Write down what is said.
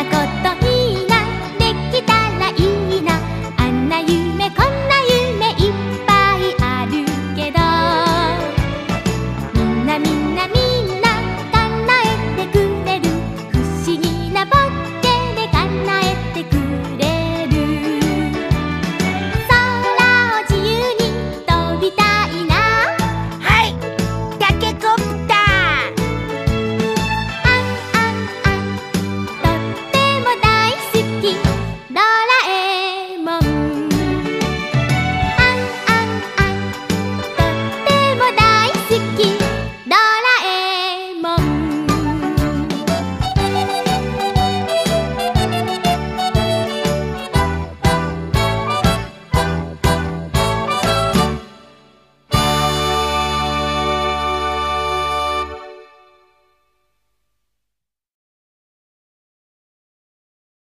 できたらいいな。あんな夢こんな夢いっぱいあるけど。みんなみんな